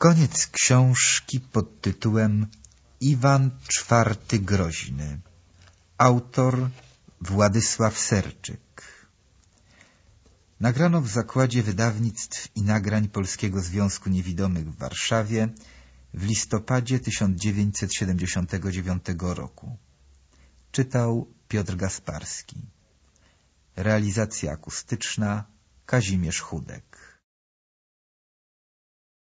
Koniec książki pod tytułem Iwan IV Groźny. Autor Władysław Serczyk. Nagrano w Zakładzie Wydawnictw i Nagrań Polskiego Związku Niewidomych w Warszawie w listopadzie 1979 roku. Czytał Piotr Gasparski. Realizacja akustyczna Kazimierz Chudek.